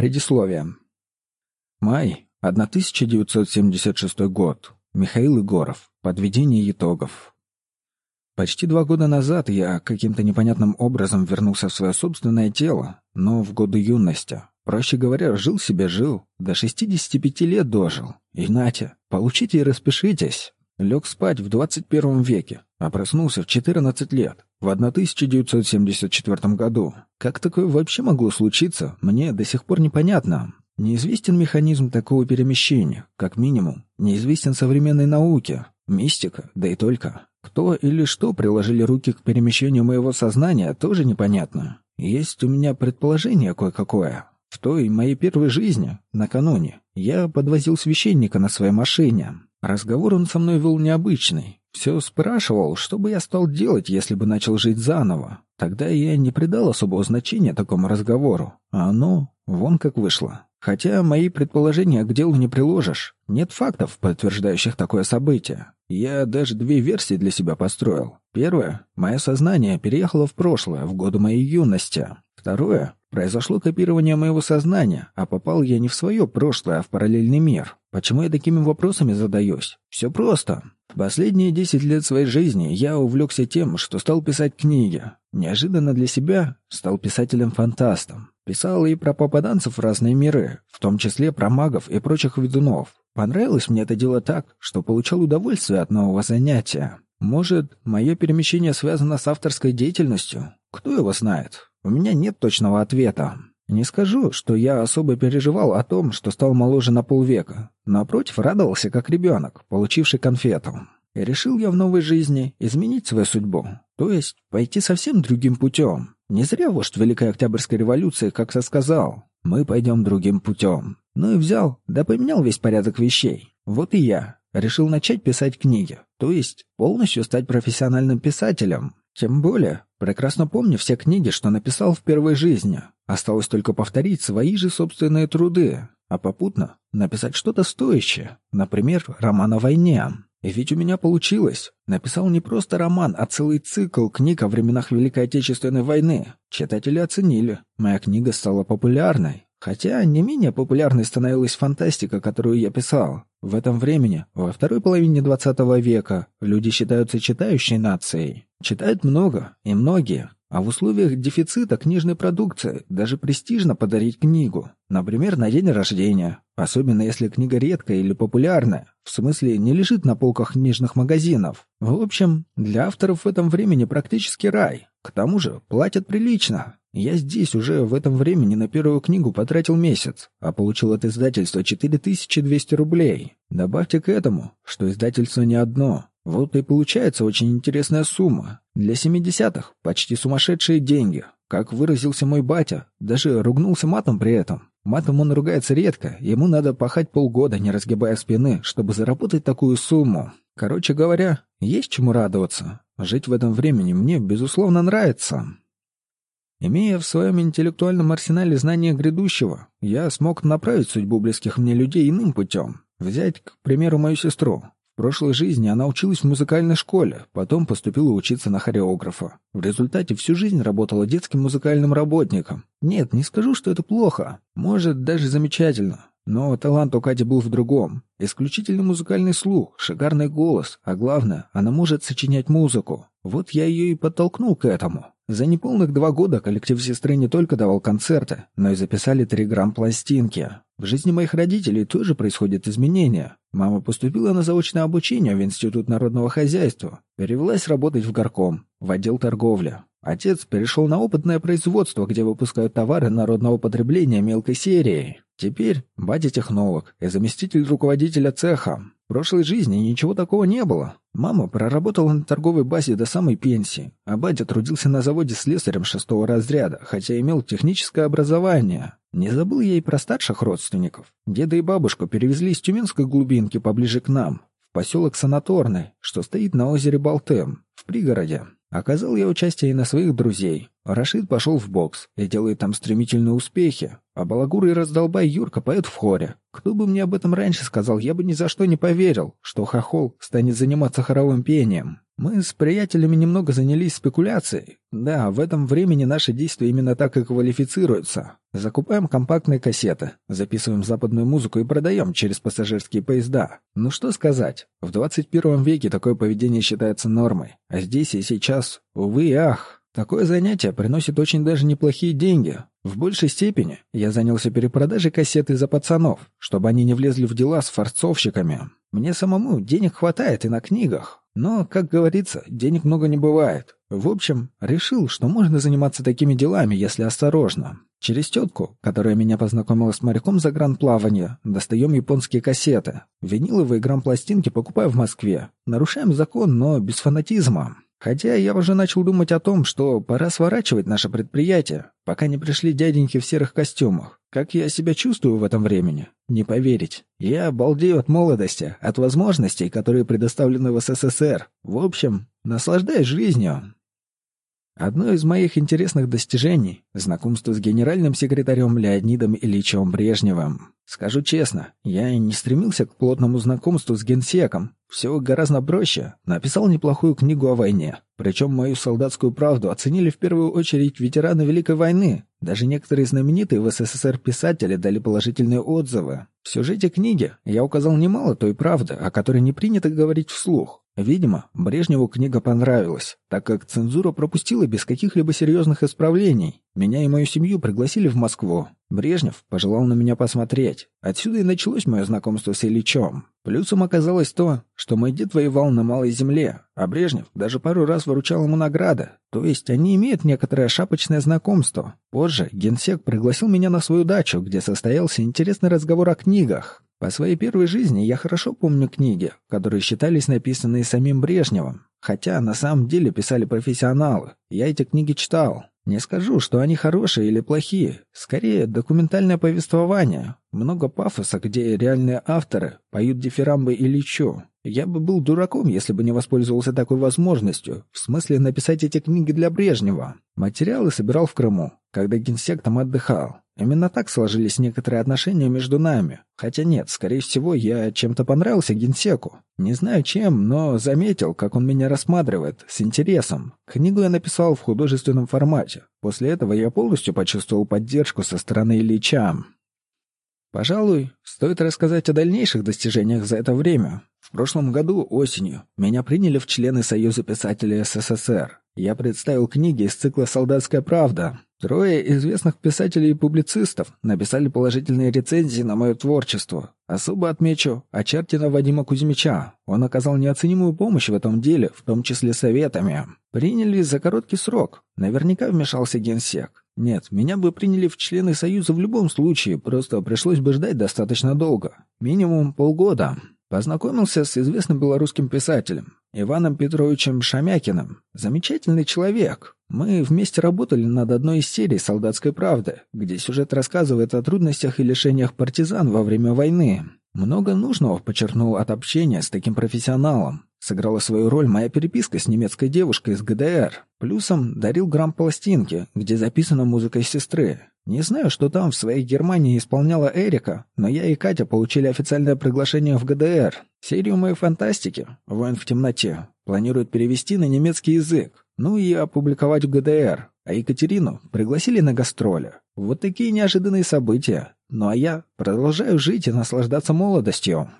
Предисловие. Май, 1976 год. Михаил Егоров. Подведение итогов. Почти два года назад я каким-то непонятным образом вернулся в свое собственное тело, но в годы юности. Проще говоря, жил себе жил, до 65 лет дожил. И нате, получите и распишитесь. Лег спать в 21 веке, а проснулся в 14 лет, в 1974 году. Как такое вообще могло случиться, мне до сих пор непонятно. Неизвестен механизм такого перемещения, как минимум. Неизвестен современной науке. Мистика, да и только. Кто или что приложили руки к перемещению моего сознания, тоже непонятно. Есть у меня предположение кое-какое. В той моей первой жизни, накануне, я подвозил священника на своей машине. Разговор он со мной вел необычный. Все спрашивал, что бы я стал делать, если бы начал жить заново. Тогда я не придал особого значения такому разговору. А оно вон как вышло. Хотя мои предположения к делу не приложишь. Нет фактов, подтверждающих такое событие. Я даже две версии для себя построил. Первое. Мое сознание переехало в прошлое, в годы моей юности. Второе. Произошло копирование моего сознания, а попал я не в свое прошлое, а в параллельный мир. Почему я такими вопросами задаюсь? Все просто. Последние десять лет своей жизни я увлекся тем, что стал писать книги. Неожиданно для себя стал писателем-фантастом. Писал и про попаданцев в разные миры, в том числе про магов и прочих ведунов. Понравилось мне это дело так, что получал удовольствие от нового занятия. Может, мое перемещение связано с авторской деятельностью? Кто его знает? У меня нет точного ответа. Не скажу, что я особо переживал о том, что стал моложе на полвека. Напротив, радовался как ребенок, получивший конфету. И решил я в новой жизни изменить свою судьбу. То есть пойти совсем другим путем. Не зря вождь Великой Октябрьской революции как-то сказал «Мы пойдем другим путем». Ну и взял, да поменял весь порядок вещей. Вот и я решил начать писать книги. То есть полностью стать профессиональным писателем. Тем более, прекрасно помню все книги, что написал в первой жизни. Осталось только повторить свои же собственные труды, а попутно написать что-то стоящее, например, роман о войне. И ведь у меня получилось. Написал не просто роман, а целый цикл книг о временах Великой Отечественной войны. Читатели оценили. Моя книга стала популярной. Хотя не менее популярной становилась фантастика, которую я писал. В этом времени, во второй половине XX века, люди считаются читающей нацией. Читают много, и многие. А в условиях дефицита книжной продукции даже престижно подарить книгу. Например, на день рождения. Особенно если книга редкая или популярная. В смысле, не лежит на полках книжных магазинов. В общем, для авторов в этом времени практически рай. К тому же, платят прилично. Я здесь уже в этом времени на первую книгу потратил месяц, а получил от издательства 4200 рублей. Добавьте к этому, что издательство не одно. Вот и получается очень интересная сумма. Для 70-х почти сумасшедшие деньги. Как выразился мой батя, даже ругнулся матом при этом. Матом он ругается редко, ему надо пахать полгода, не разгибая спины, чтобы заработать такую сумму. Короче говоря, есть чему радоваться. Жить в этом времени мне, безусловно, нравится. Имея в своем интеллектуальном арсенале знания грядущего, я смог направить судьбу близких мне людей иным путем. Взять, к примеру, мою сестру. Прошлой жизни она училась в музыкальной школе, потом поступила учиться на хореографа. В результате всю жизнь работала детским музыкальным работником. Нет, не скажу, что это плохо. Может, даже замечательно. Но талант у Кати был в другом. Исключительный музыкальный слух, шикарный голос, а главное, она может сочинять музыку. Вот я ее и подтолкнул к этому. За неполных два года коллектив сестры не только давал концерты, но и записали три грамм-пластинки. В жизни моих родителей тоже происходят изменения. Мама поступила на заочное обучение в Институт народного хозяйства, перевелась работать в горком, в отдел торговли. Отец перешел на опытное производство, где выпускают товары народного потребления мелкой серии. Теперь батя технолог и заместитель руководителя цеха. В прошлой жизни ничего такого не было. Мама проработала на торговой базе до самой пенсии, а батя трудился на заводе слесарем шестого разряда, хотя имел техническое образование. Не забыл я и про старших родственников. Деда и бабушку перевезли из Тюменской глубинки поближе к нам, в поселок Санаторный, что стоит на озере Балтем, в пригороде. Оказал я участие и на своих друзей. Рашид пошел в бокс и делает там стремительные успехи, а Балагур и Раздолбай Юрка поют в хоре. Кто бы мне об этом раньше сказал, я бы ни за что не поверил, что Хохол станет заниматься хоровым пением. Мы с приятелями немного занялись спекуляцией. Да, в этом времени наши действия именно так и квалифицируются. Закупаем компактные кассеты, записываем западную музыку и продаем через пассажирские поезда. Ну что сказать, в 21 веке такое поведение считается нормой. А здесь и сейчас, увы и ах, такое занятие приносит очень даже неплохие деньги. В большей степени я занялся перепродажей кассеты за пацанов, чтобы они не влезли в дела с форцовщиками. Мне самому денег хватает и на книгах, но, как говорится, денег много не бывает. В общем, решил, что можно заниматься такими делами, если осторожно. Через тетку, которая меня познакомила с моряком за гран-плавание, достаем японские кассеты. Виниловые грамм-пластинки покупаю в Москве. Нарушаем закон, но без фанатизма. Хотя я уже начал думать о том, что пора сворачивать наше предприятие, пока не пришли дяденьки в серых костюмах. Как я себя чувствую в этом времени? Не поверить. Я обалдею от молодости, от возможностей, которые предоставлены в СССР. В общем, наслаждаюсь жизнью. Одно из моих интересных достижений — знакомство с генеральным секретарем Леонидом Ильичем Брежневым. Скажу честно, я и не стремился к плотному знакомству с генсеком. Все гораздо проще. Написал неплохую книгу о войне. Причем мою солдатскую правду оценили в первую очередь ветераны Великой войны. Даже некоторые знаменитые в СССР писатели дали положительные отзывы. В сюжете книги я указал немало той правды, о которой не принято говорить вслух. Видимо, Брежневу книга понравилась, так как цензура пропустила без каких-либо серьезных исправлений. Меня и мою семью пригласили в Москву. Брежнев пожелал на меня посмотреть. Отсюда и началось мое знакомство с Ильичом. Плюсом оказалось то, что мой дед воевал на Малой Земле, а Брежнев даже пару раз выручал ему награды. То есть они имеют некоторое шапочное знакомство. Позже генсек пригласил меня на свою дачу, где состоялся интересный разговор о книгах. По своей первой жизни я хорошо помню книги, которые считались написанные самим Брежневым, хотя на самом деле писали профессионалы. Я эти книги читал. Не скажу, что они хорошие или плохие. Скорее, документальное повествование. Много пафоса, где реальные авторы поют дифирамбы Ильичу. Я бы был дураком, если бы не воспользовался такой возможностью, в смысле написать эти книги для Брежнева. Материалы собирал в Крыму, когда генсек там отдыхал. Именно так сложились некоторые отношения между нами. Хотя нет, скорее всего, я чем-то понравился генсеку. Не знаю чем, но заметил, как он меня рассматривает, с интересом. Книгу я написал в художественном формате. После этого я полностью почувствовал поддержку со стороны Ильича. Пожалуй, стоит рассказать о дальнейших достижениях за это время. В прошлом году, осенью, меня приняли в члены Союза писателей СССР. Я представил книги из цикла «Солдатская правда». Трое известных писателей и публицистов написали положительные рецензии на мое творчество. Особо отмечу Очертина Вадима Кузьмича. Он оказал неоценимую помощь в этом деле, в том числе советами. Приняли за короткий срок. Наверняка вмешался генсек. Нет, меня бы приняли в члены Союза в любом случае, просто пришлось бы ждать достаточно долго. Минимум полгода. Познакомился с известным белорусским писателем Иваном Петровичем Шамякиным. Замечательный человек. Мы вместе работали над одной из серий «Солдатской правды», где сюжет рассказывает о трудностях и лишениях партизан во время войны. Много нужного подчеркнул от общения с таким профессионалом. Сыграла свою роль моя переписка с немецкой девушкой из ГДР. Плюсом дарил грамм пластинки, где записана музыка сестры. Не знаю, что там в своей Германии исполняла Эрика, но я и Катя получили официальное приглашение в ГДР. Серию моей фантастики «Воин в темноте» планируют перевести на немецкий язык, ну и опубликовать в ГДР. А Екатерину пригласили на гастроли. Вот такие неожиданные события. Ну а я продолжаю жить и наслаждаться молодостью.